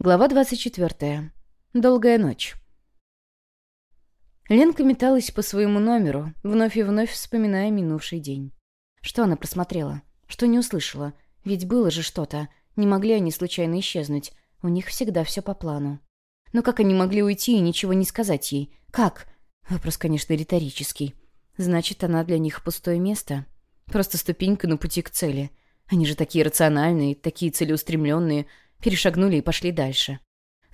Глава 24. Долгая ночь. Ленка металась по своему номеру, вновь и вновь вспоминая минувший день. Что она просмотрела? Что не услышала? Ведь было же что-то. Не могли они случайно исчезнуть. У них всегда все по плану. Но как они могли уйти и ничего не сказать ей? Как? Вопрос, конечно, риторический. Значит, она для них пустое место? Просто ступенька на пути к цели. Они же такие рациональные, такие целеустремленные — перешагнули и пошли дальше.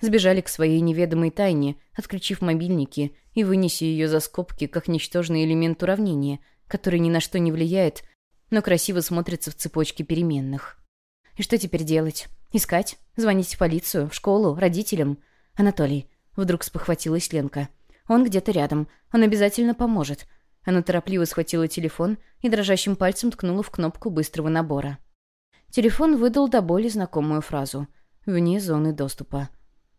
Сбежали к своей неведомой тайне, отключив мобильники и вынеси ее за скобки, как ничтожный элемент уравнения, который ни на что не влияет, но красиво смотрится в цепочке переменных. И что теперь делать? Искать? Звонить в полицию? В школу? Родителям? Анатолий. Вдруг спохватилась Ленка. Он где-то рядом. Он обязательно поможет. Она торопливо схватила телефон и дрожащим пальцем ткнула в кнопку быстрого набора. Телефон выдал до боли знакомую фразу — вне зоны доступа.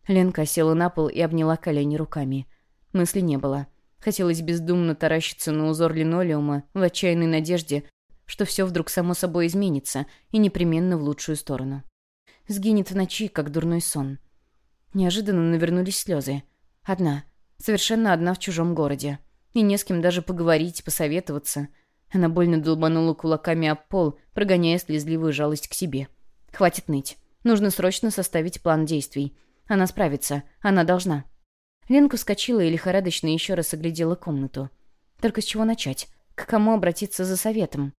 Ленка села на пол и обняла колени руками. Мысли не было. Хотелось бездумно таращиться на узор линолеума в отчаянной надежде, что все вдруг само собой изменится и непременно в лучшую сторону. Сгинет в ночи, как дурной сон. Неожиданно навернулись слезы. Одна. Совершенно одна в чужом городе. И не с кем даже поговорить, посоветоваться. Она больно долбанула кулаками об пол, прогоняя слезливую жалость к себе. Хватит ныть. Нужно срочно составить план действий. Она справится. Она должна. Ленка вскочила и лихорадочно еще раз оглядела комнату. Только с чего начать? К кому обратиться за советом?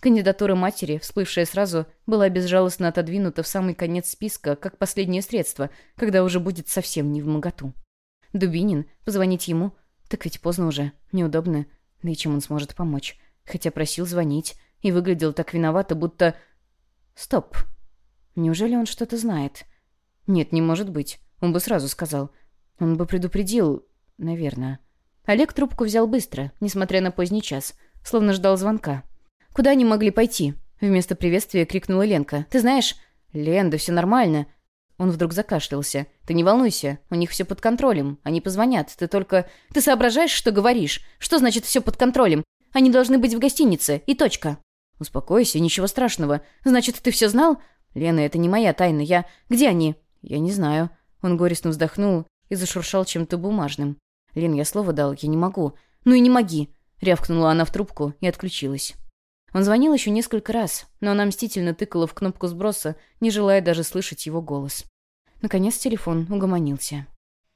Кандидатура матери, всплывшая сразу, была безжалостно отодвинута в самый конец списка, как последнее средство, когда уже будет совсем не в моготу. Дубинин? Позвонить ему? Так ведь поздно уже. Неудобно. Да и чем он сможет помочь? Хотя просил звонить. И выглядел так виновато, будто... Стоп. Неужели он что-то знает? Нет, не может быть. Он бы сразу сказал. Он бы предупредил, наверное. Олег трубку взял быстро, несмотря на поздний час, словно ждал звонка. «Куда они могли пойти?» Вместо приветствия крикнула Ленка. «Ты знаешь...» «Лен, да все нормально». Он вдруг закашлялся. «Ты не волнуйся, у них все под контролем. Они позвонят. Ты только... Ты соображаешь, что говоришь? Что значит все под контролем? Они должны быть в гостинице. И точка». «Успокойся, ничего страшного. Значит, ты все знал? «Лена, это не моя тайна. Я... Где они?» «Я не знаю». Он горестно вздохнул и зашуршал чем-то бумажным. «Лен, я слово дал, я не могу». «Ну и не моги!» — рявкнула она в трубку и отключилась. Он звонил еще несколько раз, но она мстительно тыкала в кнопку сброса, не желая даже слышать его голос. Наконец телефон угомонился.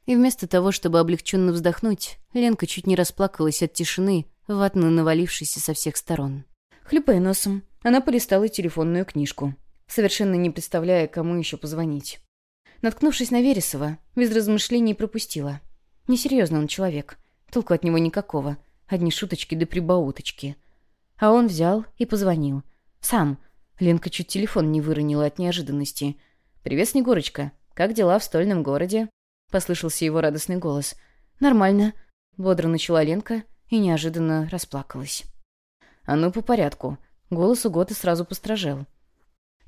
И вместо того, чтобы облегченно вздохнуть, Ленка чуть не расплакалась от тишины, ватно навалившейся со всех сторон. Хлюпая носом, она полистала телефонную книжку совершенно не представляя, кому еще позвонить. Наткнувшись на Вересова, без размышлений пропустила. Несерьезно он человек. Толку от него никакого. Одни шуточки да прибауточки. А он взял и позвонил. Сам. Ленка чуть телефон не выронила от неожиданности. «Привет, Снегурочка. Как дела в стольном городе?» Послышался его радостный голос. «Нормально», — бодро начала Ленка и неожиданно расплакалась. «А ну, по порядку». Голос у Готы сразу постражел.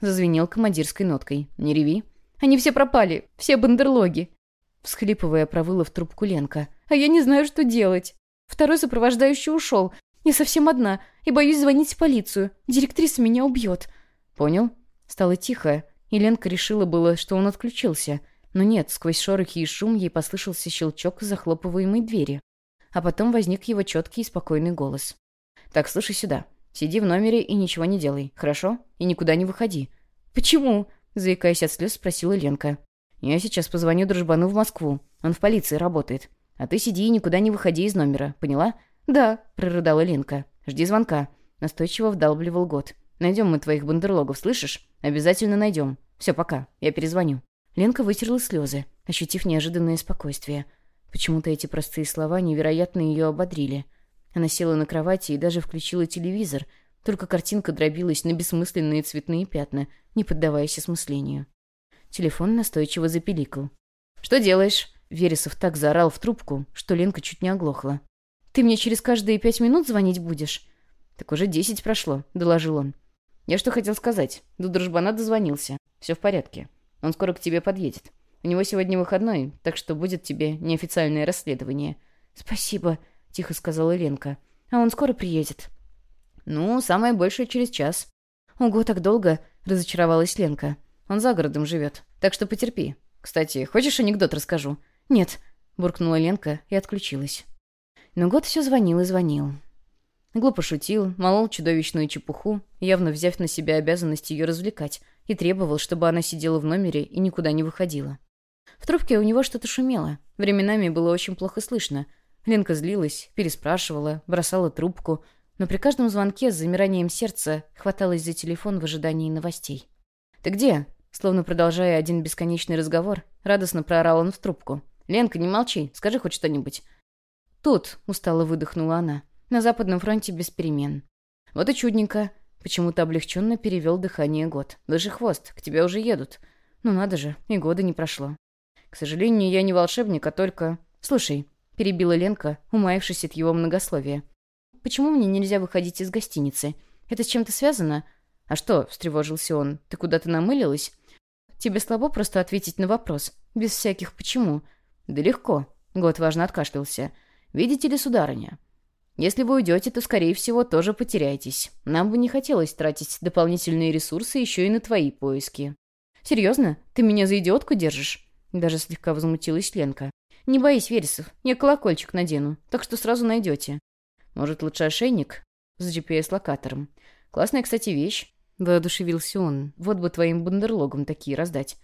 Зазвенел командирской ноткой. «Не реви». «Они все пропали. Все бандерлоги». Всхлипывая, провыла в трубку Ленка. «А я не знаю, что делать. Второй сопровождающий ушел. Я совсем одна. И боюсь звонить в полицию. Директриса меня убьет». «Понял?» Стало тихо, и Ленка решила было, что он отключился. Но нет, сквозь шорохи и шум ей послышался щелчок захлопываемой двери. А потом возник его четкий и спокойный голос. «Так, слушай сюда. Сиди в номере и ничего не делай, хорошо? И никуда не выходи». «Почему?» — заикаясь от слез, спросила Ленка. «Я сейчас позвоню дружбану в Москву. Он в полиции работает. А ты сиди и никуда не выходи из номера, поняла?» «Да», — прорыдала Ленка. «Жди звонка». Настойчиво вдалбливал год. «Найдем мы твоих бандерлогов, слышишь? Обязательно найдем. Все, пока. Я перезвоню». Ленка вытерла слезы, ощутив неожиданное спокойствие. Почему-то эти простые слова невероятно ее ободрили. Она села на кровати и даже включила телевизор, только картинка дробилась на бессмысленные цветные пятна, не поддаваясь осмыслению. Телефон настойчиво запеликал. «Что делаешь?» Вересов так заорал в трубку, что Ленка чуть не оглохла. «Ты мне через каждые пять минут звонить будешь?» «Так уже десять прошло», — доложил он. «Я что хотел сказать. До дружбана дозвонился. Все в порядке. Он скоро к тебе подъедет. У него сегодня выходной, так что будет тебе неофициальное расследование». «Спасибо», тихо сказала Ленка. «А он скоро приедет?» «Ну, самое большее через час». «Ого, так долго!» — разочаровалась Ленка. «Он за городом живет, так что потерпи. Кстати, хочешь анекдот расскажу?» «Нет», — буркнула Ленка и отключилась. Но год все звонил и звонил. Глупо шутил, молол чудовищную чепуху, явно взяв на себя обязанность ее развлекать, и требовал, чтобы она сидела в номере и никуда не выходила. В трубке у него что-то шумело. Временами было очень плохо слышно. Ленка злилась, переспрашивала, бросала трубку, но при каждом звонке с замиранием сердца хваталась за телефон в ожидании новостей. «Ты где?» Словно продолжая один бесконечный разговор, радостно проорал он в трубку. «Ленка, не молчи, скажи хоть что-нибудь». «Тут», — устало выдохнула она, — «на Западном фронте без перемен». «Вот и чудненько». Почему-то облегченно перевел дыхание год. «Даже хвост, к тебе уже едут». «Ну надо же, и года не прошло». «К сожалению, я не волшебник, а только...» «Слушай», — перебила Ленка, умаявшись от его многословия. «Почему мне нельзя выходить из гостиницы? Это с чем-то связано?» «А что?» — встревожился он. «Ты куда-то намылилась?» «Тебе слабо просто ответить на вопрос. Без всяких «почему». «Да легко», — Год важно откашлялся. «Видите ли, сударыня, если вы уйдете, то, скорее всего, тоже потеряетесь. Нам бы не хотелось тратить дополнительные ресурсы еще и на твои поиски». «Серьезно? Ты меня за идиотку держишь?» Даже слегка возмутилась Ленка. «Не боись, Вересов, я колокольчик надену, так что сразу найдете». «Может, лучше ошейник?» «С GPS-локатором. Классная, кстати, вещь. Воодушевился он. Вот бы твоим бандерлогам такие раздать.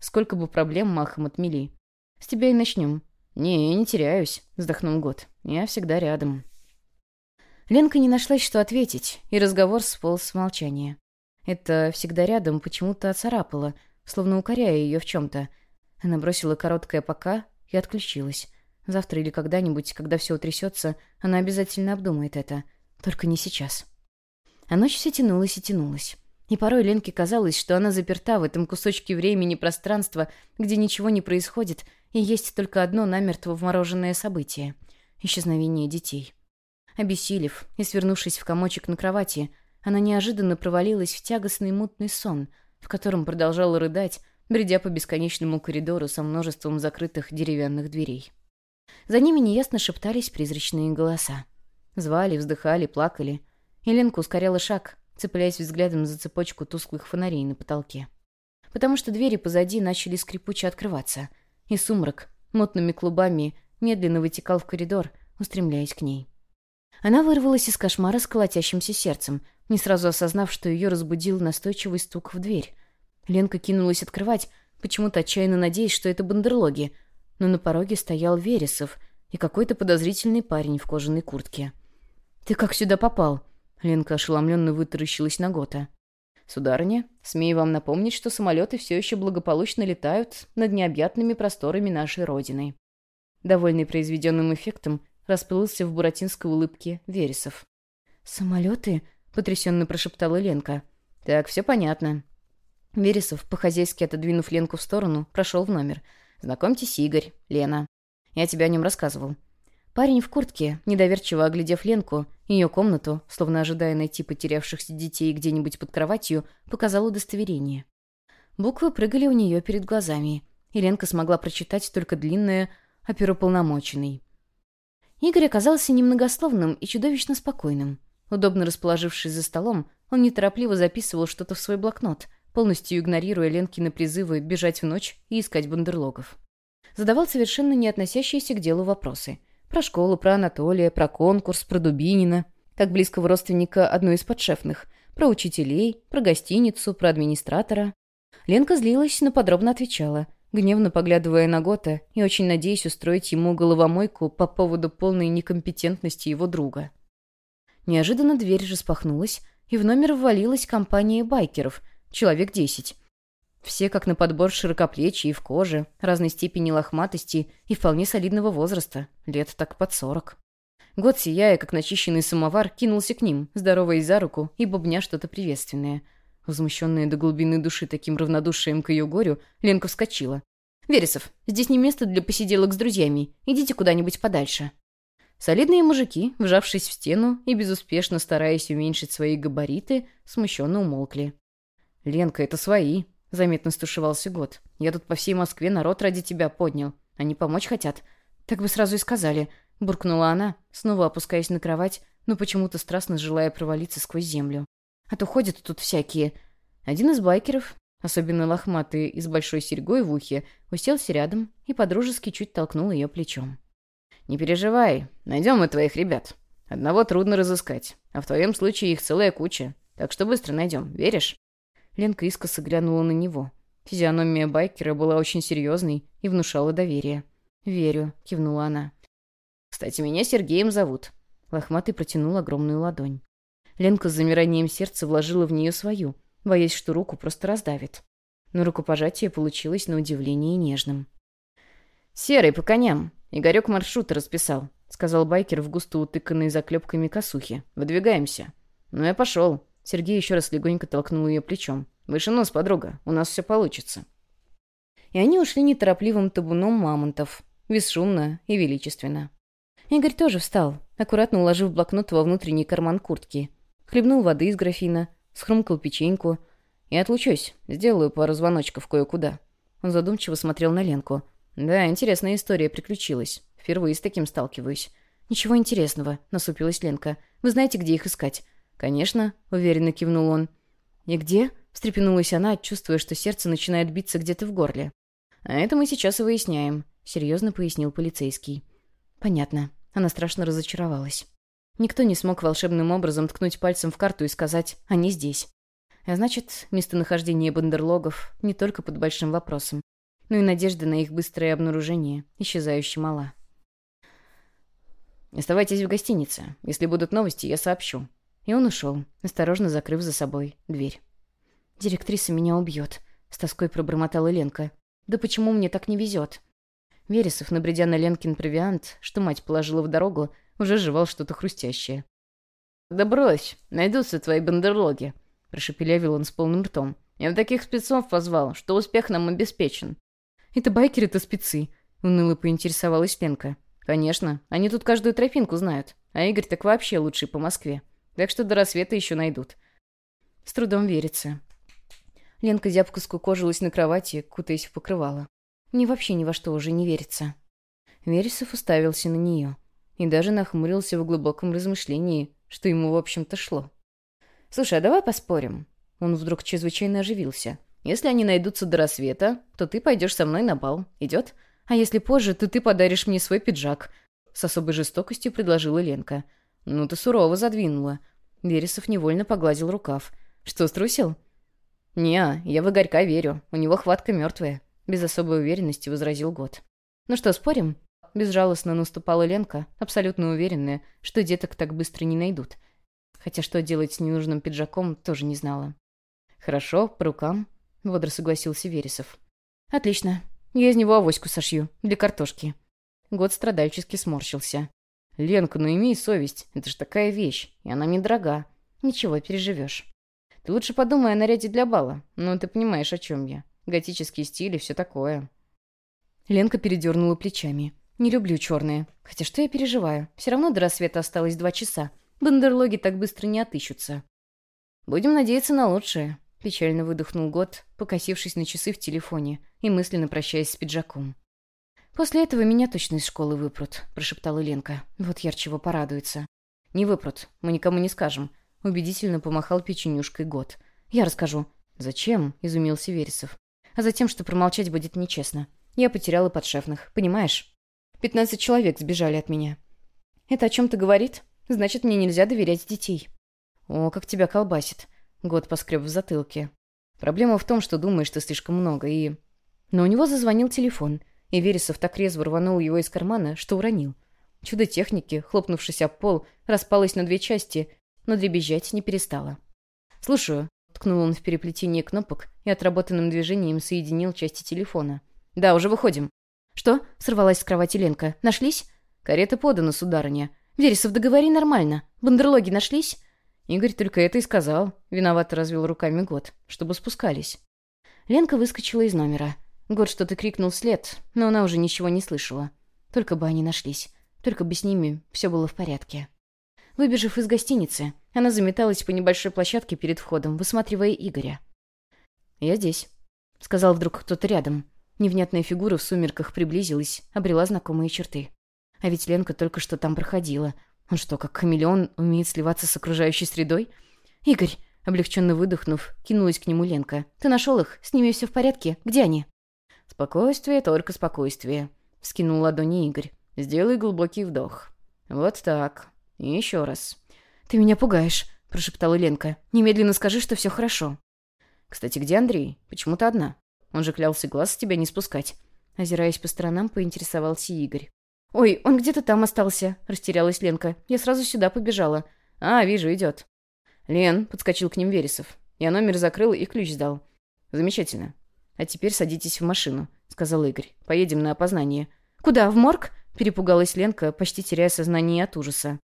Сколько бы проблем махом отмели. С тебя и начнем. Не, я не теряюсь, вздохнул Год. Я всегда рядом. Ленка не нашлась, что ответить, и разговор сполз с молчания. Это «всегда рядом» почему-то оцарапало, словно укоряя ее в чем-то. Она бросила короткое «пока» и отключилась. Завтра или когда-нибудь, когда все утрясется, она обязательно обдумает это. Только не сейчас. А ночь все тянулась и тянулась. И порой Ленке казалось, что она заперта в этом кусочке времени пространства, где ничего не происходит, и есть только одно намертво вмороженное событие — исчезновение детей. Обессилев и свернувшись в комочек на кровати, она неожиданно провалилась в тягостный мутный сон, в котором продолжала рыдать, бредя по бесконечному коридору со множеством закрытых деревянных дверей. За ними неясно шептались призрачные голоса. Звали, вздыхали, плакали — Еленка ускоряла шаг, цепляясь взглядом за цепочку тусклых фонарей на потолке. Потому что двери позади начали скрипуче открываться, и сумрак, мутными клубами, медленно вытекал в коридор, устремляясь к ней. Она вырвалась из кошмара с колотящимся сердцем, не сразу осознав, что ее разбудил настойчивый стук в дверь. Ленка кинулась открывать, почему-то отчаянно надеясь, что это бандерлоги, но на пороге стоял Вересов и какой-то подозрительный парень в кожаной куртке. «Ты как сюда попал?» Ленка ошеломленно вытаращилась на Гота. «Сударыня, смею вам напомнить, что самолеты все еще благополучно летают над необъятными просторами нашей Родины». Довольный произведенным эффектом, расплылся в буратинской улыбке Вересов. «Самолеты?» — потрясенно прошептала Ленка. «Так, все понятно». Вересов, по-хозяйски отодвинув Ленку в сторону, прошел в номер. «Знакомьтесь, Игорь, Лена. Я тебе о нем рассказывал. Парень в куртке, недоверчиво оглядев Ленку, ее комнату, словно ожидая найти потерявшихся детей где-нибудь под кроватью, показал удостоверение. Буквы прыгали у нее перед глазами, и Ленка смогла прочитать только длинное «Оперуполномоченный». Игорь оказался немногословным и чудовищно спокойным. Удобно расположившись за столом, он неторопливо записывал что-то в свой блокнот, полностью игнорируя Ленкины призывы бежать в ночь и искать бандерлогов. Задавал совершенно не относящиеся к делу вопросы — про школу, про Анатолия, про конкурс, про Дубинина, как близкого родственника одной из подшефных, про учителей, про гостиницу, про администратора. Ленка злилась, но подробно отвечала, гневно поглядывая на Гота и очень надеясь устроить ему головомойку по поводу полной некомпетентности его друга. Неожиданно дверь распахнулась, и в номер ввалилась компания байкеров, человек десять. Все как на подбор широкоплечие и в коже, разной степени лохматости и вполне солидного возраста, лет так под сорок. Год, сияя, как начищенный самовар, кинулся к ним, здороваясь за руку и бубня что-то приветственное. Возмущенная до глубины души таким равнодушием к ее горю, Ленка вскочила. «Вересов, здесь не место для посиделок с друзьями. Идите куда-нибудь подальше». Солидные мужики, вжавшись в стену и безуспешно стараясь уменьшить свои габариты, смущенно умолкли. «Ленка, это свои», — заметно стушевался год. «Я тут по всей Москве народ ради тебя поднял. Они помочь хотят». «Так бы сразу и сказали», — буркнула она, снова опускаясь на кровать, но почему-то страстно желая провалиться сквозь землю. «А то ходят тут всякие». Один из байкеров, особенно лохматый и с большой серьгой в ухе, уселся рядом и подружески чуть толкнул ее плечом. «Не переживай, найдем мы твоих ребят. Одного трудно разыскать, а в твоем случае их целая куча, так что быстро найдем, веришь?» Ленка искоса глянула на него. Физиономия байкера была очень серьезной и внушала доверие. «Верю», — кивнула она. «Кстати, меня Сергеем зовут». Лохматый протянул огромную ладонь. Ленка с замиранием сердца вложила в нее свою, боясь, что руку просто раздавит. Но рукопожатие получилось на удивление нежным. «Серый, по коням. Игорек маршруты расписал», — сказал байкер в густо утыканной заклепками косухи. «Выдвигаемся». «Ну я пошел». Сергей еще раз легонько толкнул ее плечом. «Выше нос, подруга. У нас все получится». И они ушли неторопливым табуном мамонтов, бесшумно и величественно. Игорь тоже встал, аккуратно уложив блокнот во внутренний карман куртки. Хлебнул воды из графина, схрумкал печеньку. «И отлучусь, сделаю пару звоночков кое-куда». Он задумчиво смотрел на Ленку. «Да, интересная история приключилась. Впервые с таким сталкиваюсь». «Ничего интересного», — насупилась Ленка. «Вы знаете, где их искать?» «Конечно», — уверенно кивнул он. «И где?» — встрепенулась она, чувствуя, что сердце начинает биться где-то в горле. «А это мы сейчас и выясняем», — серьезно пояснил полицейский. «Понятно». Она страшно разочаровалась. Никто не смог волшебным образом ткнуть пальцем в карту и сказать «они здесь». А значит, местонахождение бандерлогов не только под большим вопросом, но и надежда на их быстрое обнаружение исчезающе мала. «Оставайтесь в гостинице. Если будут новости, я сообщу». И он ушел, осторожно закрыв за собой дверь. «Директриса меня убьет», — с тоской пробормотала Ленка. «Да почему мне так не везет?» Вересов, набредя на Ленкин провиант, что мать положила в дорогу, уже жевал что-то хрустящее. «Да брось, найдутся твои бандерлоги», — прошепелявил он с полным ртом. «Я в таких спецов позвал, что успех нам обеспечен». «Это байкеры-то спецы», — уныло поинтересовалась Ленка. «Конечно, они тут каждую тропинку знают, а Игорь так вообще лучший по Москве. Так что до рассвета еще найдут». С трудом верится. Ленка зябко скукожилась на кровати, кутаясь в покрывало. Мне вообще ни во что уже не верится. Вересов уставился на нее и даже нахмурился в глубоком размышлении, что ему, в общем-то, шло. «Слушай, а давай поспорим?» Он вдруг чрезвычайно оживился. «Если они найдутся до рассвета, то ты пойдешь со мной на бал. Идет? А если позже, то ты подаришь мне свой пиджак?» С особой жестокостью предложила Ленка. «Ну, ты сурово задвинула». Вересов невольно погладил рукав. «Что, струсил?» «Не, я в Игорька верю. У него хватка мертвая. Без особой уверенности возразил Год. «Ну что, спорим?» Безжалостно наступала Ленка, абсолютно уверенная, что деток так быстро не найдут. Хотя что делать с ненужным пиджаком, тоже не знала. «Хорошо, по рукам», — бодро согласился Вересов. «Отлично. Я из него авоську сошью. Для картошки». Год страдальчески сморщился. «Ленка, ну имей совесть. Это ж такая вещь, и она недорога. Ничего, переживешь». «Ты лучше подумай о наряде для бала. Ну, ты понимаешь, о чем я готический стиль и все такое. Ленка передернула плечами. «Не люблю черные. Хотя что я переживаю? Все равно до рассвета осталось два часа. Бандерлоги так быстро не отыщутся». «Будем надеяться на лучшее», — печально выдохнул Год, покосившись на часы в телефоне и мысленно прощаясь с пиджаком. «После этого меня точно из школы выпрут», — прошептала Ленка. «Вот Ярчево порадуется». «Не выпрут. Мы никому не скажем», — убедительно помахал печенюшкой Год. «Я расскажу». «Зачем?» — изумился Вересов а затем, что промолчать будет нечестно. Я потеряла подшефных, понимаешь? Пятнадцать человек сбежали от меня. Это о чем-то говорит? Значит, мне нельзя доверять детей. О, как тебя колбасит. Год поскреб в затылке. Проблема в том, что думаешь ты слишком много, и... Но у него зазвонил телефон, и Вересов так резво рванул его из кармана, что уронил. Чудо техники, хлопнувшись об пол, распалось на две части, но дребезжать не перестало. «Слушаю», Ткнул он в переплетение кнопок и отработанным движением соединил части телефона. «Да, уже выходим». «Что?» — сорвалась с кровати Ленка. «Нашлись?» «Карета подана, сударыня». «Вересов, договори нормально. Бандерлоги нашлись?» Игорь только это и сказал. Виновато развел руками Год, чтобы спускались. Ленка выскочила из номера. Год что-то крикнул вслед, но она уже ничего не слышала. Только бы они нашлись. Только бы с ними все было в порядке. Выбежав из гостиницы, она заметалась по небольшой площадке перед входом, высматривая Игоря. «Я здесь», — сказал вдруг кто-то рядом. Невнятная фигура в сумерках приблизилась, обрела знакомые черты. А ведь Ленка только что там проходила. Он что, как хамелеон, умеет сливаться с окружающей средой? «Игорь!» — Облегченно выдохнув, кинулась к нему Ленка. «Ты нашел их? С ними все в порядке? Где они?» «Спокойствие, только спокойствие», — вскинул ладони Игорь. «Сделай глубокий вдох. Вот так. И еще раз». «Ты меня пугаешь», — прошептала Ленка. «Немедленно скажи, что все хорошо». «Кстати, где Андрей? Почему ты одна? Он же клялся глаз с тебя не спускать». Озираясь по сторонам, поинтересовался Игорь. «Ой, он где-то там остался», — растерялась Ленка. «Я сразу сюда побежала». «А, вижу, идет». «Лен», — подскочил к ним Вересов. Я номер закрыл и ключ сдал. «Замечательно. А теперь садитесь в машину», — сказал Игорь. «Поедем на опознание». «Куда, в морг?» — перепугалась Ленка, почти теряя сознание от ужаса.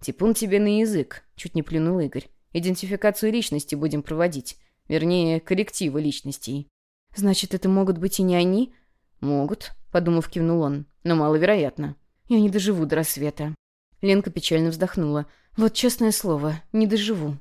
«Типун тебе на язык», — чуть не плюнул Игорь. «Идентификацию личности будем проводить. Вернее, коррективы личностей». «Значит, это могут быть и не они?» «Могут», — подумав, кивнул он. «Но маловероятно». «Я не доживу до рассвета». Ленка печально вздохнула. «Вот честное слово, не доживу».